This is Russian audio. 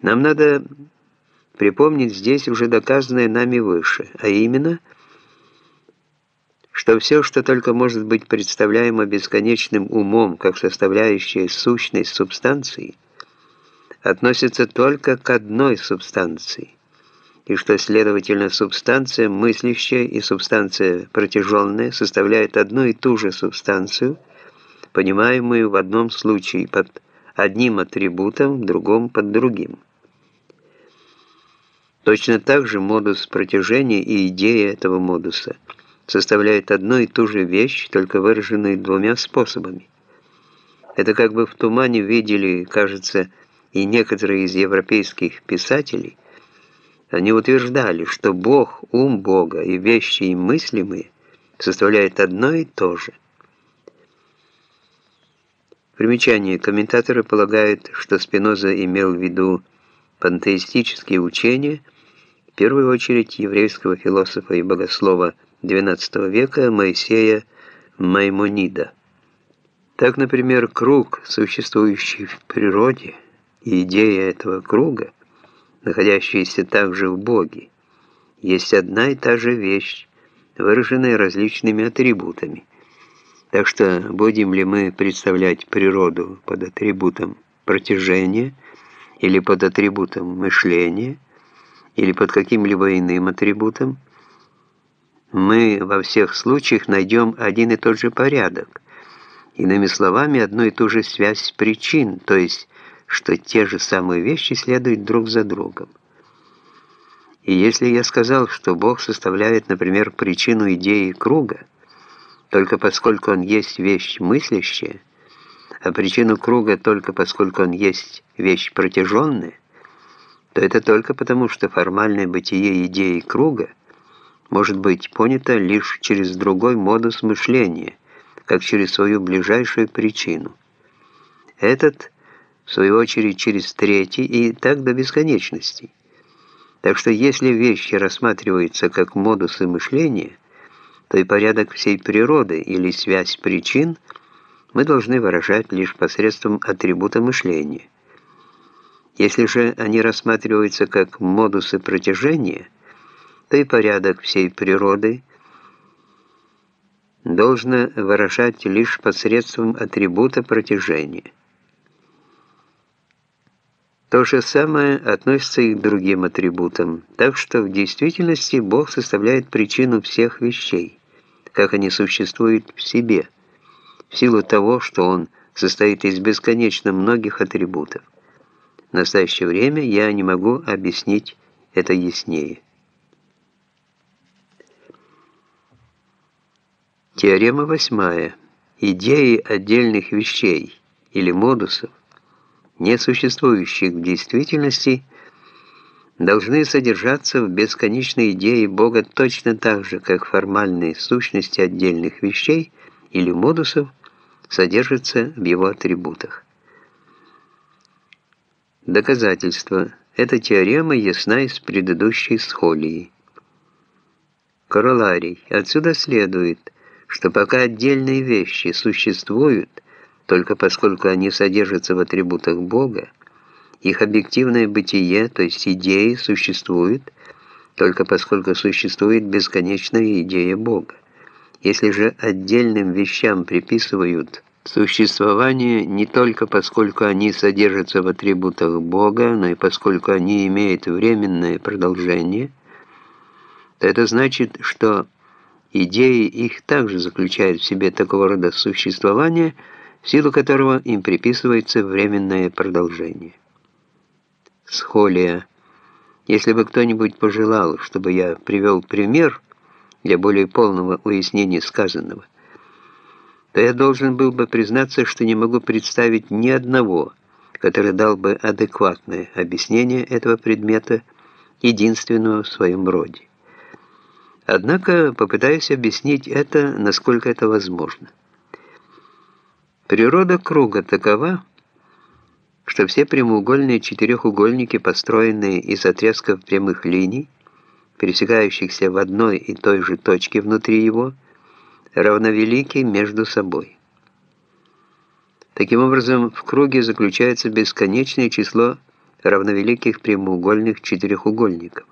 Нам надо припомнить здесь уже доказанное нами выше, а именно, что все, что только может быть представляемо бесконечным умом как составляющая сущность субстанции, относится только к одной субстанции, и что, следовательно, субстанция мыслящая и субстанция протяженная составляют одну и ту же субстанцию, понимаемую в одном случае под одним атрибутом, в другом под другим. Точно так же модус протяжения и идея этого модуса составляют одну и ту же вещь, только выраженную двумя способами. Это как бы в тумане видели, кажется, и некоторые из европейских писателей, они утверждали, что Бог, ум Бога и вещи и мыслимые составляют одно и то же. Примечание. Комментаторы полагают, что Спиноза имел в виду пантеистические учения, в первую очередь еврейского философа и богослова XII века Моисея Маймонида. Так, например, круг, существующий в природе, и идея этого круга, находящаяся также в Боге, есть одна и та же вещь, выраженная различными атрибутами. Так что будем ли мы представлять природу под атрибутом протяжения – или под атрибутом мышления, или под каким-либо иным атрибутом, мы во всех случаях найдем один и тот же порядок. Иными словами, одну и ту же связь причин, то есть, что те же самые вещи следуют друг за другом. И если я сказал, что Бог составляет, например, причину идеи круга, только поскольку он есть вещь мыслящая, а причину круга только поскольку он есть вещь протяженная, то это только потому, что формальное бытие идеи круга может быть понято лишь через другой модус мышления, как через свою ближайшую причину. Этот, в свою очередь, через третий и так до бесконечности. Так что если вещи рассматриваются как модусы мышления, то и порядок всей природы или связь причин – мы должны выражать лишь посредством атрибута мышления. Если же они рассматриваются как модусы протяжения, то и порядок всей природы должно выражать лишь посредством атрибута протяжения. То же самое относится и к другим атрибутам, так что в действительности Бог составляет причину всех вещей, как они существуют в себе – в силу того, что он состоит из бесконечно многих атрибутов. В настоящее время я не могу объяснить это яснее. Теорема восьмая. Идеи отдельных вещей или модусов, не существующих в действительности, должны содержаться в бесконечной идее Бога точно так же, как формальные сущности отдельных вещей или модусов содержится в его атрибутах. Доказательство. Эта теорема ясна из предыдущей схолии. Короларий. Отсюда следует, что пока отдельные вещи существуют, только поскольку они содержатся в атрибутах Бога, их объективное бытие, то есть идеи, существуют, только поскольку существует бесконечная идея Бога. Если же отдельным вещам приписывают существование не только поскольку они содержатся в атрибутах Бога, но и поскольку они имеют временное продолжение, то это значит, что идеи их также заключают в себе такого рода существование, в силу которого им приписывается временное продолжение. Схолия. Если бы кто-нибудь пожелал, чтобы я привел пример, для более полного уяснения сказанного, то я должен был бы признаться, что не могу представить ни одного, который дал бы адекватное объяснение этого предмета, единственного в своем роде. Однако попытаюсь объяснить это, насколько это возможно. Природа круга такова, что все прямоугольные четырехугольники, построенные из отрезков прямых линий, пересекающихся в одной и той же точке внутри его, равновелики между собой. Таким образом, в круге заключается бесконечное число равновеликих прямоугольных четырехугольников.